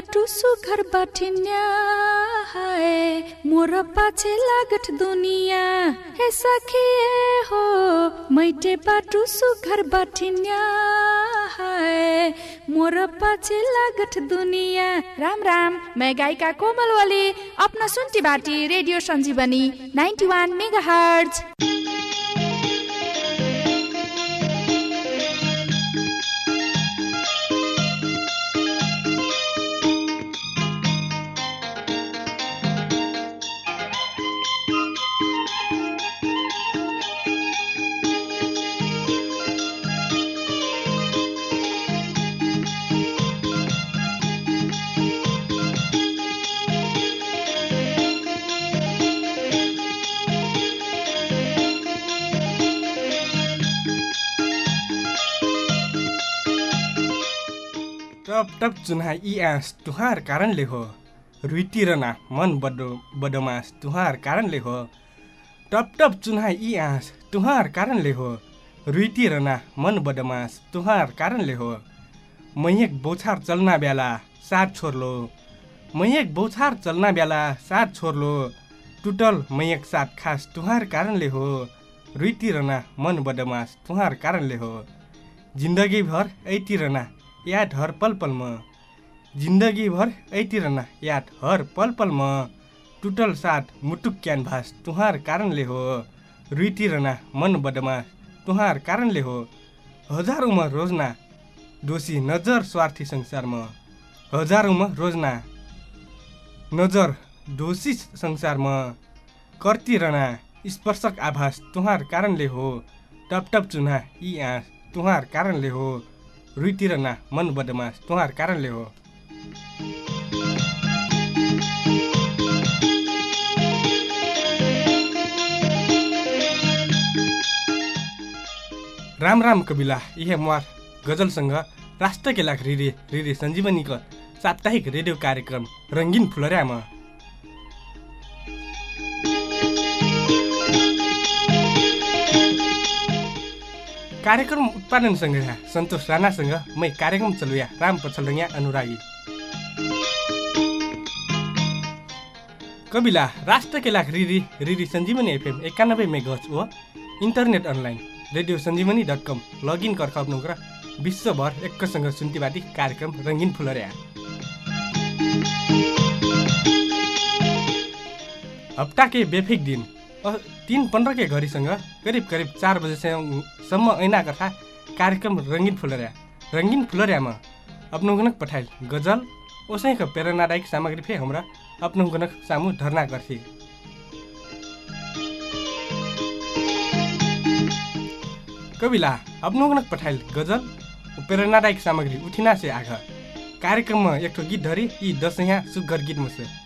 बाटु सुघर बाटिन्या हाय। More पाछे लागत दुनिया हे सखी हो मैटे बाटु सुघर बाटिन्या हाय। मोर पाछे लागत दुनिया। राम राम। मैं गायिका कोमल वाली अपना सुनती बाटी रेडियो संजीवनी 91 मेगाहर्ट्ज। टप चुन्हा यी आँस तुहार कारणले हो। रुइतिरना मन बड बदमास तुहार कारणले हो। टप टप चुन्हा यी आँस तुहार कारणले हो। रुइतिरना मन बदमास तुहार कारणले हो। मैयक बौछार चल्ना बेला साथ छोर्लो। मैयक बौछार चल्ना बेला साथ छोर्लो। टुटल मैयक साथ खास तुहार कारणले हो। रुइतिरना मन बदमास तुहार कारणले हो। जिन्दगीभर ऐतिरना याद हर पल पलमा जिन्दगीभर ऐतिरना याद हर पल पलमा टुटल साथ मुटुक क्यानभास तुहार कारणले हो। रुइतिरना मन बदमास तुहार कारणले हो। हजारौँमा रोजना दोषी नजर स्वार्थी संसारमा। हजारौँमा रोजना नजर दोषी संसारमा। कर्तिरना स्पर्शक आभास तुहार कारणले हो। टप टप चुना यी आँस तुहार कारणले हो। रुइतिरना मन बदमास तुहार कारणले हो राम राम कविला यह मुहार गजलसँग राष्ट्र केलाक रिरे रिरे सञ्जीवनीको साप्ताहिक रेडियो कार्यक्रम रङ्गिन फुलर्यामा कार्यक्रम उत्पादन सङ्ग्रह सन्तोष राणासँग मै कार्यक्रम चलुया राम पछलडङ्या अनुरागी। कविला राष्ट्र केलाक रिरी रिरी सञ्जीवनी एफएम एकानब्बे मेगज व internet online radio Sanjivani dot com login कर्काउनु र विश्वभर एकसँग सुन्तीबाटी कार्यक्रम रङ्गिन फुलर्या। हप्ताके बेफिक दिन। तिन पन्ध्रके घडीसँग करिब करिब चार बजेसम्म ऐना कथा कार्यक्रम रङ्गिन फुलर्या। रङ्गिन फुलर्यामा अपनो गुनक पठाइल गजल ओसैको प्रेरणादायक सामग्री फे हमरा अपनो गुनक सामु धर्ना गर्थे। कविला अपनो गुनक पठाइल गजल प्रेरणादायक सामग्री उठिना से आघ। कार्यक्रममा एक ठो गीत धरी यी दसैँ सुग्घर गीत मसे।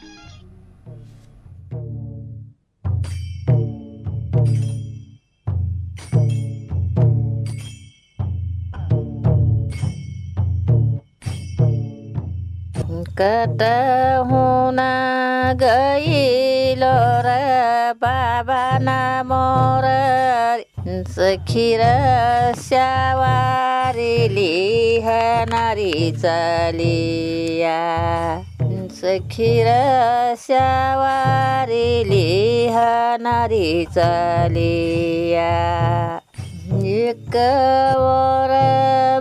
कता हुना गइलो र बाबा नामर सखिर स्यावारी नारी चलिया सखिर स्यावारी नारी चलिया। एक वर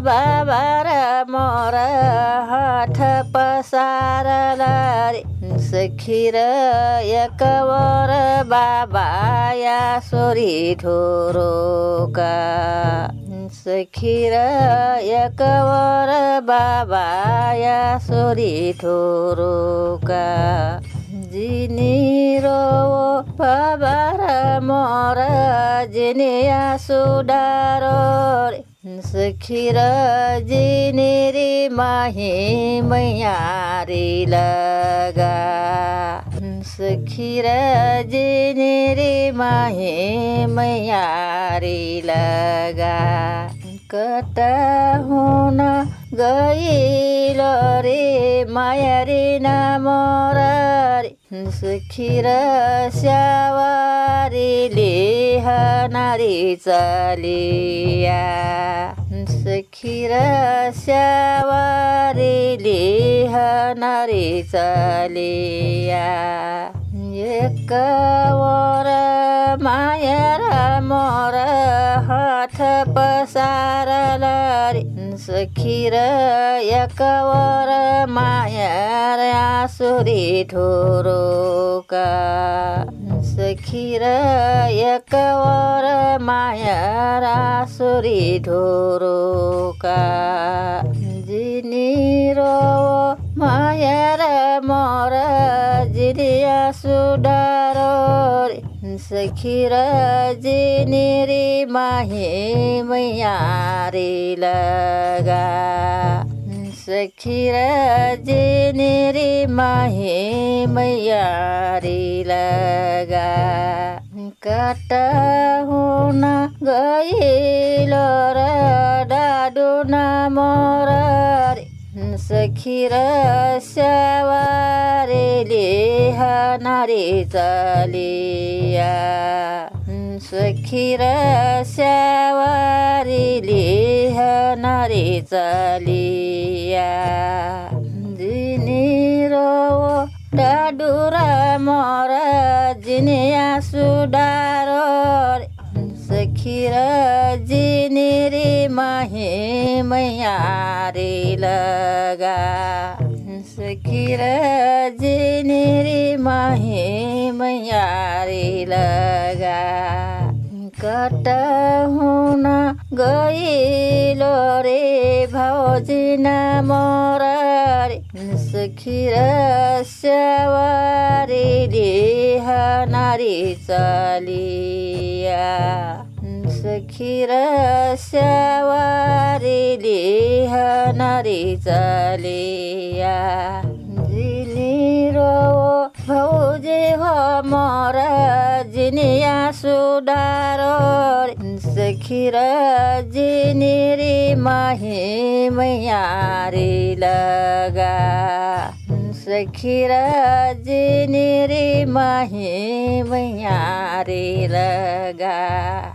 बाबा र मोर हठ पसार सखिर एक वर बाबा या सोरी ठोरोका सखिर एक वर बाबा या सोरी ठोरोका जिनिरो बाबार मोर जिनिया सुडारो सखिर जिनिरी माही लगा। सखिर जिनिरी माही मैयारी लगा। हुन गइलो रे मायारी नामर सुखिर स्यावारीले नारी चलिया। सुखी सखी र स्यावारीले हनरी चलिया एकवर माया र मोर हात पसार सखी र एकवर माया र आसुरी ठोरोका सखी र एकवर माया र आसुरी ढोरोका जिनिरो माया र मोर जिरिया सुडारो सखी र जिनिरी माहे मैयारी लगा। सखी र जिनिरी माहे मैयारी लगा। काट हुन गइलो र डाडु र स्यावारेले हनारी चलिया सखी र स्यावारीले हनारी चलिया जिनिरो डाडुरा मर जिनिया सुडारो सखी र जिनिरी माहे मैयारी। लगा। सखी र जिनिरी माहे मैयारी लगा। कट हुन गइलो रे भाउजिना मोर सखी र स्यावारीले हनारी चलिया। सखी र हनारी चलिया जिनिरो भौजे हो मोर जिनिया सुडारो सखी र जिनिरी माहे मैयारी लगा। सखी र जिनिरी माहे मैयारी लगा।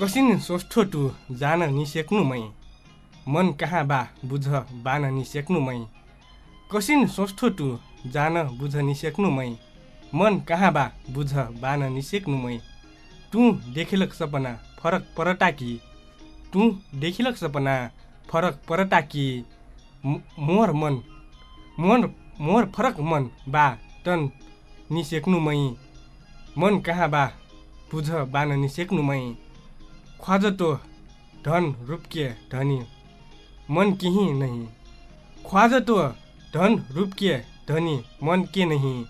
कसिन सोष्ठो टु जान निसेक्नु मै। मन कहाँ बा बुझ बान निसेक्नु मै। कसिन सोष्ठो टु जान बुझ निसेक्नु मै। मन कहाँ बा बुझ बान निसेक्नु मै। तँ देखिलक सपना फरक परटा कि? तँ देखिलक सपना फरक परटा कि? मोर मन मोर मोर फरक मन बा टन निसेक्नु मै। मन कहाँ बा बुझ बान निसेक्नु मै। ख्वाजतो धन रूपके धनी मन केही नहीं। ख्वाजतो धन रूपके धनी मन के नहीं।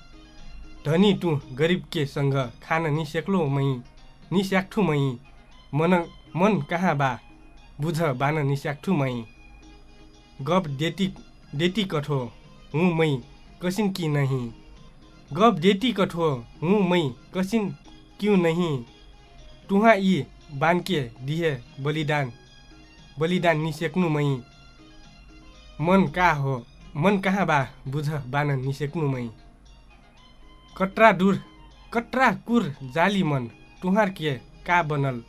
धनी तू गरिब के सँग खान निसेक्लो मै निस्याक्ठु मै। मन मन कहाँ बा बुझ बान निस्याक्ठु मै। गप देती देती कठो हुँ मै कसिन कि नहीं। गप देती कठो हुँ मै कसिन क्यों नहीं। तुहा यी बान्के दिए बलिदान। बलिदान निसेक्नु मै। मन कहाँ हो? मन कहाँ बा? बुझ बान निसेक्नु मै। कटरा दूर कटरा कुर जाली मन तुहार के का बनल?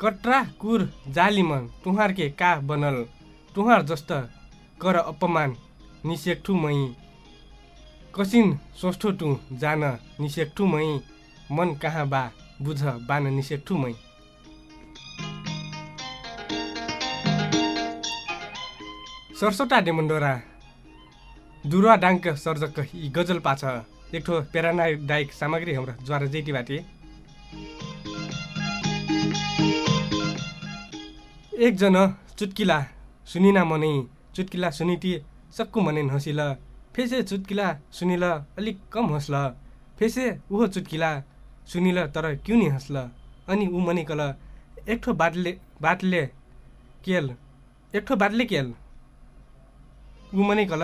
कटरा कुर जाली मन तुहार के का बनल? तुहार जस्ता कर अपमान निसेक्ठु मै। कसिन सोष्ठो टु जान निसेक्ठु मै। मन कहाँ बा? बुझ बान निसेक्ठु मै। सरसोटा डेमन्डोरा। दुरुवा डाङ्क सर्जक यी गजल पाछ। एक ठो प्रेरणादायक सामग्री हाम्रो ज्वार जेटी बाटे। एकजना चुटकिला सुनिना मनै चुटकिला सुनिती सक्कु मनै हँसिल फेसे चुटकिला सुनिल अलिक कम हँस्ल। फेसे उहो चुटकिला सुनिल तर क्यों नि हँस्ल। अनि ऊ मनिकल एक ठो बाटले बाटले केल एक ठो बाटले केल। ऊ मनिकल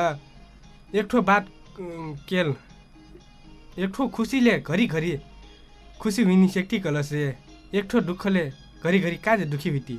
एक ठो बात केल। एक ठो खुसीले घरिघरि खुसी हुइनी सेक्टी कलसे। एक ठो दुःखले घरिघरि काजे दुखी बिती।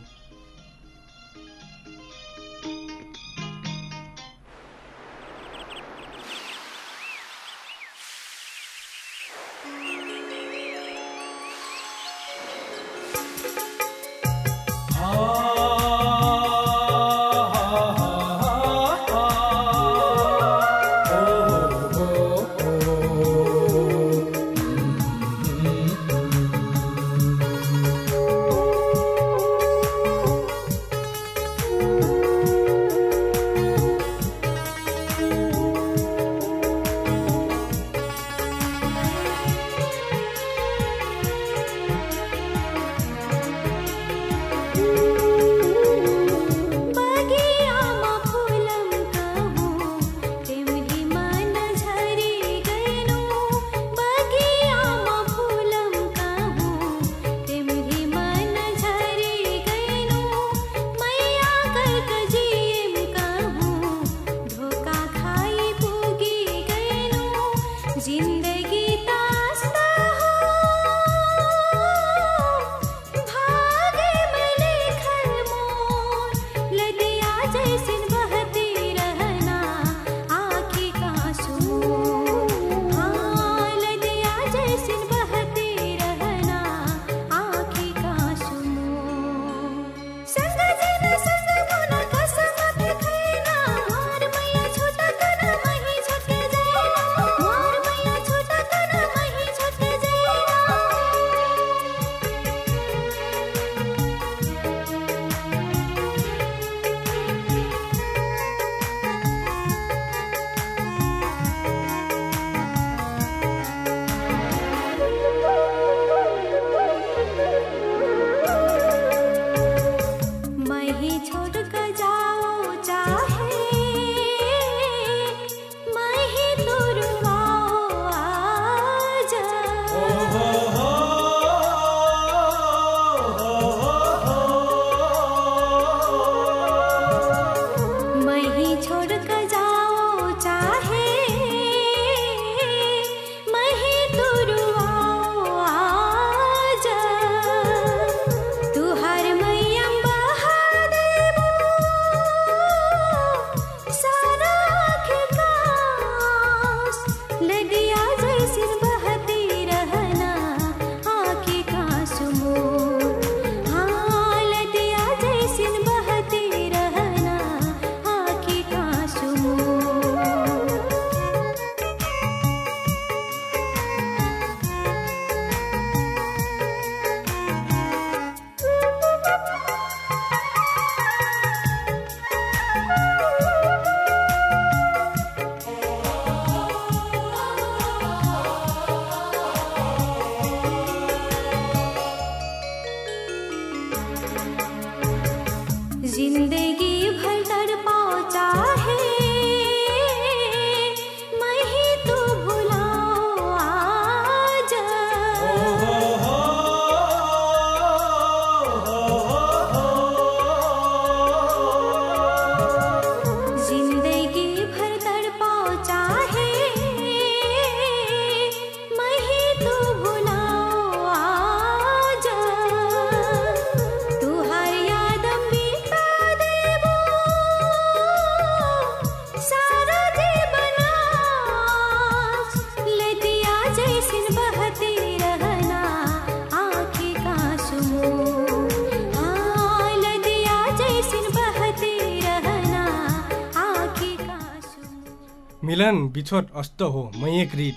मिलन बिछोट अस्त हो मयक रित।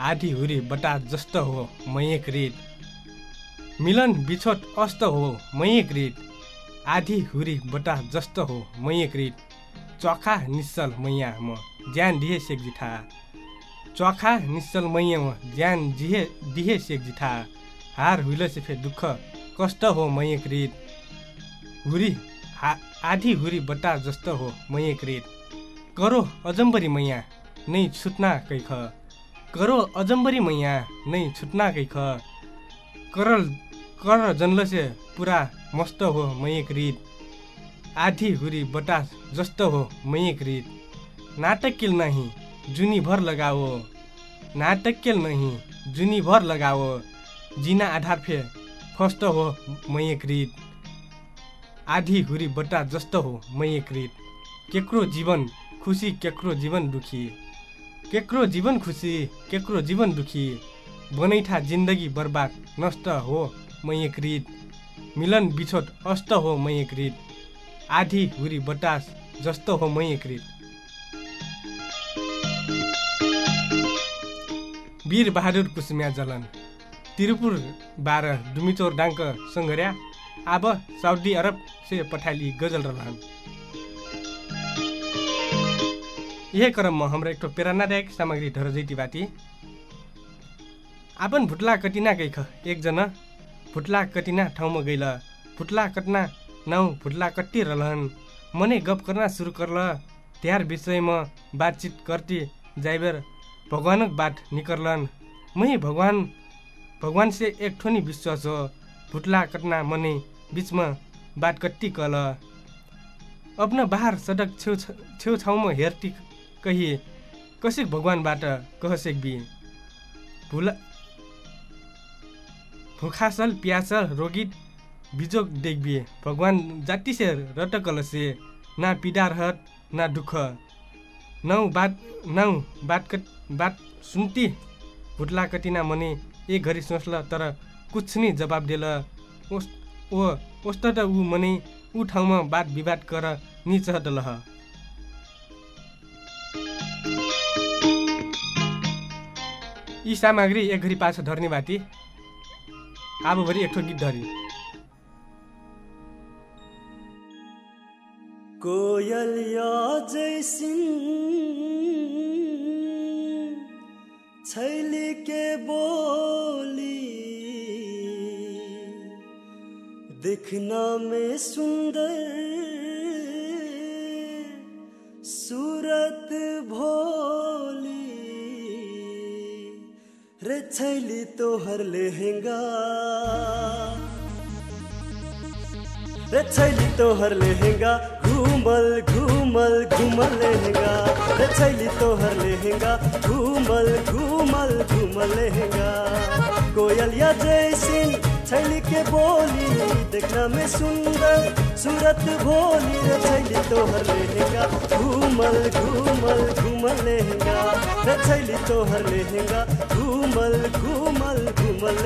आधी हुरी बटा जस्त हो मयक रित। मिलन बिछोट अस्त हो मयक रित। आधी हुरी बटा जस्त हो मयक रित। चखा निश्चल मैया म ज्यान दिए सेक जिठा। चखा निश्चल मैया म ज्यान दिए दिए सेक जिठा। हार हुइल से फे दुःख कष्ट हो मयक रित। हुरी हा आधी हुरी बटा जस्त हो मयक रित। करो अजम्बरी मैया नै छुट्ना कैख करो अजम्बरी मैया नै छुट्ना कैख करल कर जनल से पुरा मस्त हो मयक रित। आधी हुरी बटास जस्तो हो मयक रित। नाटक किल नहीं जुनी भर लगाओ नाटक केल नहीं जुनी भर लगाओ जिना आधार फे फस्त हो मयक रित। आधी हुरी बटा जस्तो हो मयक रित। केक्रो जीवन खुसी केक्रो जीवन दुखी। केक्रो जीवन खुसी केक्रो जीवन दुखी। बनैठा जिन्दगी बर्बाद नष्ट हो मयकृत मिलन बिछोट अष्ट हो मयकृत आधी हुरी बतास जस्तो हो मयकृत वीर बहादुर कुसुम्या जलन। तिरुपुर बाह्र डुमिचौर डाङ्क सङ्घर्या आब साउदी अरब से पठाली गजल रहन यही क्रममा हाम्रो एक प्रेरणादायक सामग्री ढरजैती बाटी। आपन भुटला कटिना गइख एकजना फुटला कटिना ठाउँमा गइल फुटला कटना नाउ फुटला कट्टी रहलन मने गप करना सुरु करल त्यार विषयमा बातचित करती जाइबेर भगवानक बात निकर्लन। मै भगवान भगवान से एक ठोनी विश्वास हो फुटला कटना मने बिचमा बात कट्टी कल। अपना बाहर सडक छेउ छेउछाउमा हेर्ती कहिए कसिक भगवानबाट कहसेक बि भुला भुखासल प्यासल रोगित बिजोग देखबिए। भगवान जाति से रटकल से ना पीडा रहत ना दुख। नौ बात नौ बात बात सुन्ती। भुटला कटिना मने एक घरी सोच्ल तर कुछ नि जवाब दिल। ओस ओ त ऊ मने ऊ ठाउँमा बात विवाद कर नि चहदलह यी सामग्री एक घरी पाछ धर्ने बाटी। आबोभरि एक ठो गीत धरी जैसिन छैली के बोली? दिखना में सुंदर सूरत भोली। रे छैली तोहर लेहेंगा। रे छैली तोहर लेहेंगा, घूमल घूमल घूमल लेहेंगा। रे छैली तोहर लेहेंगा, घूमल घूमल घूमल लेहेंगा। कोयलिया जैसिन छैली के बोली, देखना में सुंदर सूरत भोली। रे छैली तोहर लेहेंगा, घूमल घूमल घूमल लेहेंगा। रे छैली तोहर लेहेंगा घूमल घूमल घूमल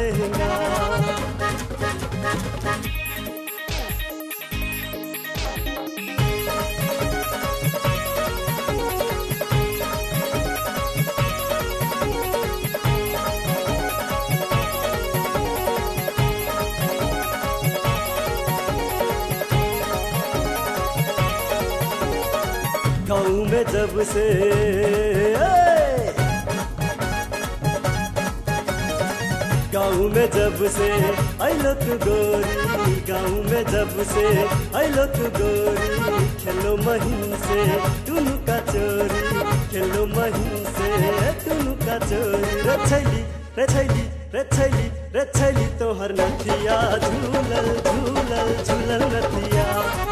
गाँव में जब से गाँव में जब से अलो तू गोरी। गाँव में जब से अलो तू गोरी। खेलो महीन से तुनु का चोरी। खेलो महीन से तुनु का चोरी। रे छैली रे छैली रे छैली तोहर नथिया। झूलल झूलल झूलल नथिया।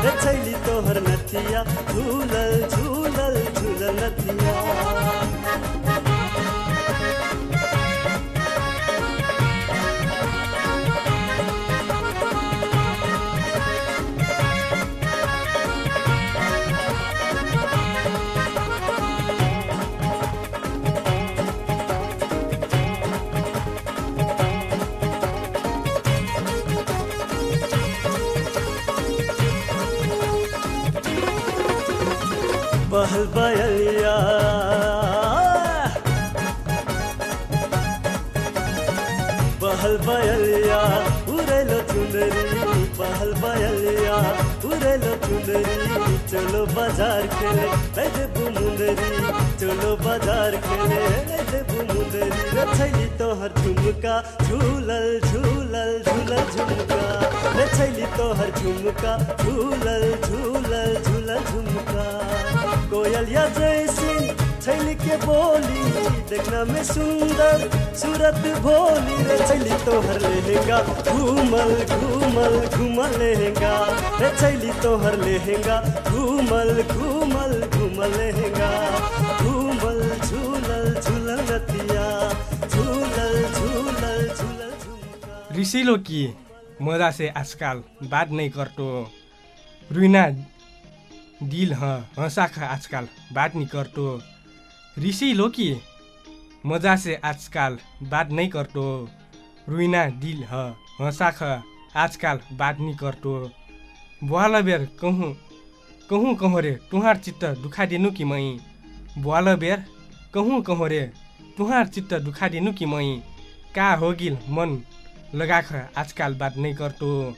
रे छैली तोहर नथिया। झूलल झूलल झूलल नथिया। قلبي اليا بهل بيليا पहल बयलिया उरेलो चुनरी, चलो बाज़ार के बैठे बुमुंदरी चलो बाज़ार के खेले मुंदरी बुमुंदरी तो हर झुमका, झूलल झूलल झूलल झुमका। बचैली तो हर झुमका, झूलल झूलल झूलल झुमका। कोयलिया जैसी, छैली के बोली, देखना में सुंदर, सूरत भोली रे। छैली तोहर लेहेंगा, घूमल घूमल घूमल लेहेंगा। रे छैली तोहर लेहेंगा, घूमल घूमल घूमल लेहेंगा। घूमल, झूलल झूलल नतिया झूलल झूलल झूलल झुमका रिसिलो कि मज़ा से आजकल बात नहीं करतो। रुइना दिल ह हँसा खा आजकल बात नहीं करतो। ऋषि लोकी मजा से आजकल बात नहीं करतो। रुइना दिल ह हँसा ख आजकल बात बुवाला बेर कहूँ कहूँ कहूँ रे तुहार चित्त दुखा दिनु कि मै बुवाला बेर कहूँ कहूँ रे तुहार चित्त दुखा दिनु कि मै का हो गिल मन लगाख आजकल बात नहीं करतो?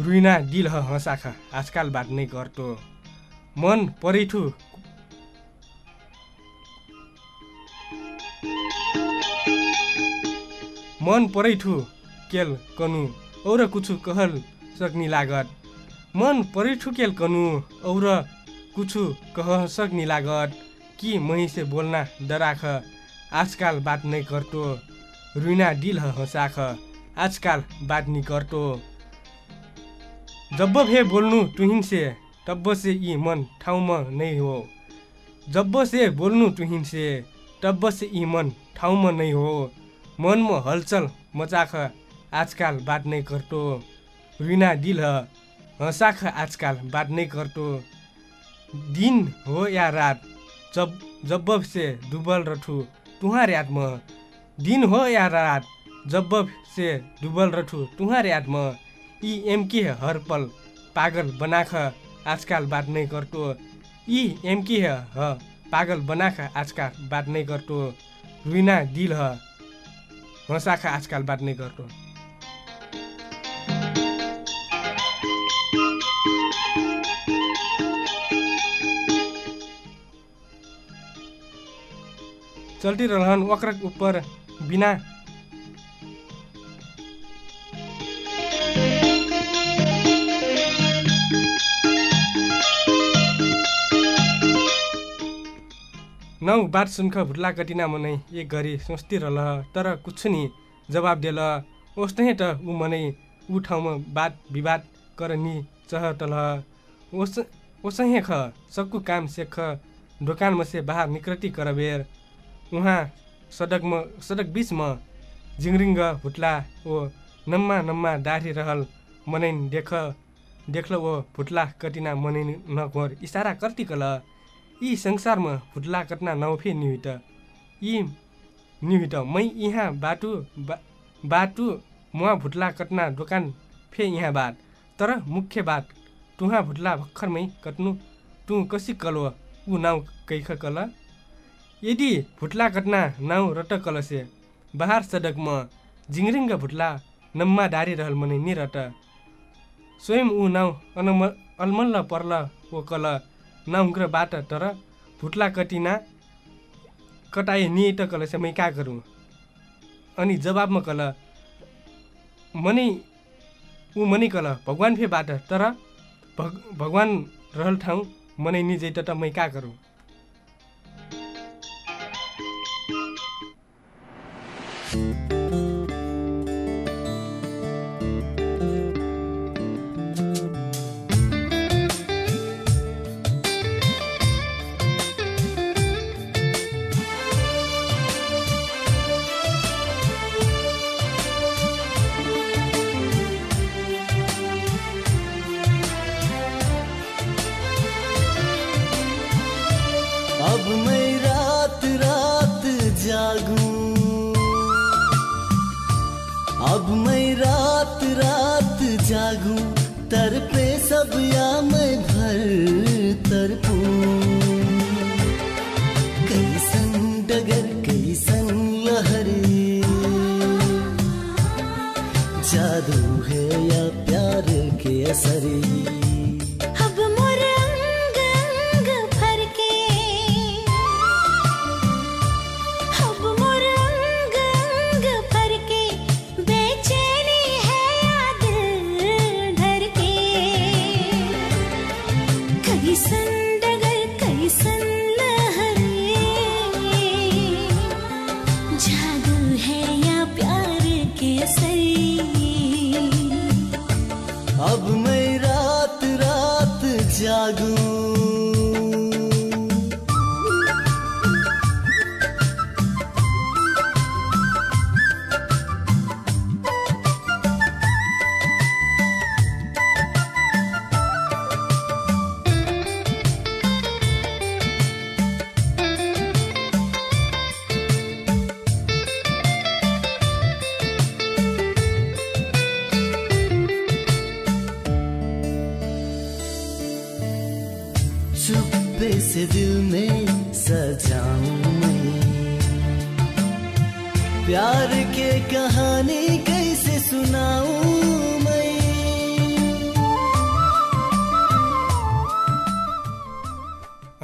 रुइना दिल हँसाख आजकल बात नहीं करतो मन परिठु मन परैठु केल कनु और कुछु कहल सक्नी लागत। मन परैठु केल कनु और कुछु कह सक्नी लागत। कि मही से बोलना डराख। आजकाल बात करतो रुइना ह हँसाख आजकाल बात करतो जब भे बोल्नु तुहिन से से यी मन ठाउँमा नै हो। जब से बोल्नु तुहिन से तब से यी मन ठाउँमा नै हो। मनमा हलचल मचाख आजकाल बात नै करतो रुना दिल हँसाख आजकाल बात नै करतो दिन हो या रात जब जब से डुबल रठु तुहार यादमा। दिन हो या रात जब से डुबल रठु तुहार यादमा। यी एमके हर पल पागल बनाख आजकाल नहीं करतो यी एमके ह पागल बनाख आजकाल नहीं करतो रुइना दिल हँसाख आजकाल बात नहीं करतो चल्ती रहन वक्रक ऊपर बिना नौ बात सुनख भुट्ला कटिना मनै एक गरी सोच्ती रहल तर कुछ नि जवाब देल। ओस्तै त ऊ मनै ऊ ठाउँमा बात विवाद कर नि चह तल। ओस ओसहे ख सबको काम सेख दोकानमा से बाहर निकृति करबेर उहाँ सडकमा सडक बिचमा जिङरिङ्ग भुट्ला ओ नम्मा नम्मा दाढ़ी रहल मनैन देख देखल ओ भुट्ला कटिना मनैन नघोर इसारा कर्ती कल। यी संसारमा फुट्ला कट्ना नौफे निहित यी निहित मै यहाँ बाटु बा, बाटु मुहा भुट्ला कट्ना दोकान फे यहाँ बात। तर मुख्य बात तुहा भुट्ला भर्खरमै कट्नु तु कसी कलो? ऊ नाउ कैख कल? यदि भुट्ला कट्ना नाउ रट कलसे बाहर सडकमा जिङरिङ्ग भुट्ला नम्मा डारी रहल मनै निरट स्वयं ऊ नाउ अनम अलमल्ल पर्ल ओ कल। नहुङ्ग्र बाट तर भुट्ला कटिना कटाए नियत कल से मै का गरौँ अनि जवाबमा कल मनै ऊ मनै कल भगवान् फे बाट तर भग भगवान् रहल ठाउँ मनै निजै त मै का गरौँ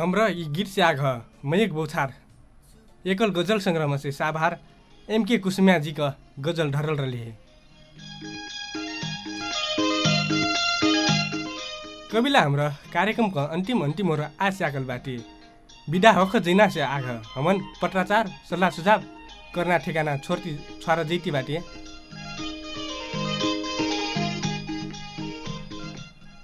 हाम्रा यी गीत से आग मयक बौछार। एकल गजल संग्रह से साभार एम के कुसुमिया जी का गजल ढरल रही है कविला हाम्रो कार्यक्रमको अन्तिम अन्तिम र आज आकल बाटी। विदा हख जैना से आग हमन पत्राचार सल्लाह सुझाव करना ठेगाना छोर्ती छुवार जैती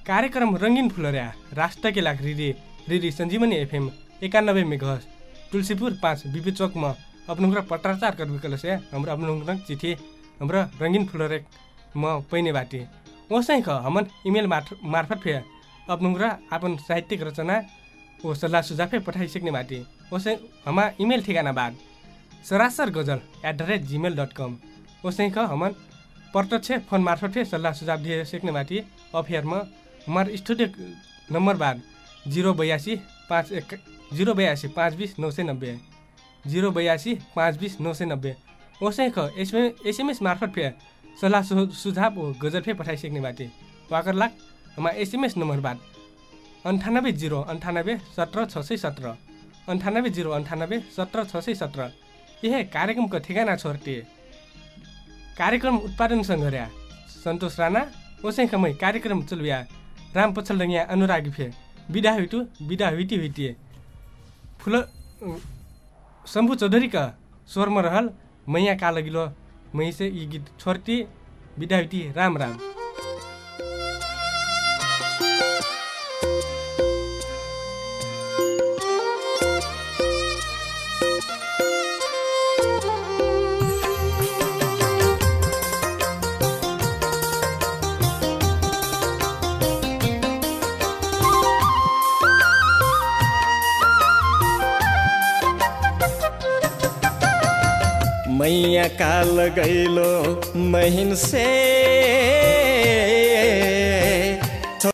कार्यक्रम रङ्गिन फुलर्या राष्ट्र लाख रिरी सञ्जीवनी एफएम एकानब्बे मेघस तुलसीपुर पाँच बिपी चौकमा अपनुग्र पत्राचार कर से हाम्रो अपनुग्र चिठी हाम्रो रङ्गिन फुलरे म पैने बाटी वसै ख हमन इमेल मार्फ मार्फत फे अपनुग्र आपन साहित्यिक रचना ओ सल्लाह सुझाव पठाइसक्ने बाटी वसै हमा इमेल ठेगाना बाद सरासर Gajal at the rate Gmail dot com वसै ख हमन प्रत्यक्ष फोन मार्फत फे सल्लाह सुझाव दिए सक्ने बाटी अफेयरमा हमार स्टूडियो नंबर बाद जीरो बयासी पाँच एक जीरो बयासी पाँच बीस नौ सय नब्बे। जीरो बयासी पाँच बीस नौ सय नब्बे। ओसै ख एसएम एसएमएस मार्फत फे सल्लाह सु सुझाव ओ गजल फे पठाइसक्ने बाटे। वाकर लाख एसएमएस नंबर बाद अन्ठानब्बे जिरो अन्ठानब्बे सत्र छ सय सत्र। अन्ठानब्बे जिरो अन्ठानब्बे सत्र छ सय सत्र। यह कार्यक्रमको ठेगाना छोर्टे कार्यक्रम उत्पादन सङ्घर्या सन्तोष राणा ओसै खमै कार्यक्रम चलुया राम पछल रङ्गिया अनुरागी फे बिदा हुइटु बिदा हुइटी हुइटिए। फुल शम्भु चौधरीका स्वरमा रहल मैया काल गिलो मैसे यी गीत छोर्ती बिदा हुइटी राम राम। काल गैलो महिन से